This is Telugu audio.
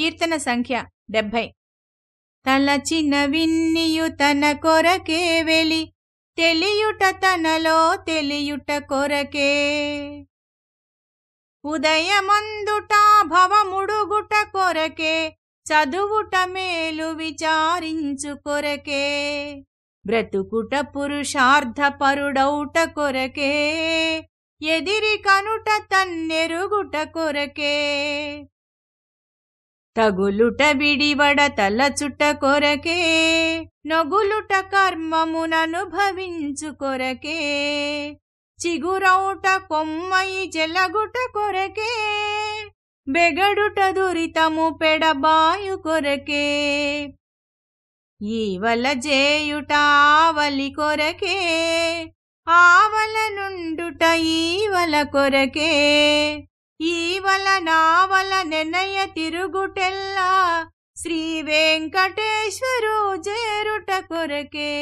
కీర్తన సంఖ్య డెబ్భై. తలచిన విన్నియు తన కొరకే వెలి తెలియుట తనలో తెలియుట కొరకే. ఉదయమందుట భవముడుగుట కొరకే చదువుట మేలు విచారించు కొరకే. బ్రతుకుట పురుషార్థ పరుడౌట కొరకే ఎదిరి కనుట తన్నెరుగుట కొరకే. తగులుట విడివడ తలచుట కొరకే నొగులుట కర్మముననుభవించు కొరకే. చిగురౌట కొమ్మయి జలగుట కొరకే బెగడుట దురితము పెడబాయు కొరకే. ఈవల జేయుట ఆవలి కొరకే ఆవల నుండుట ఈవల కొరకే. ఈవల నావల నెన తిరుగుటెల్లా శ్రీ వెంకటేశ్వరు చేరుట కొరకే.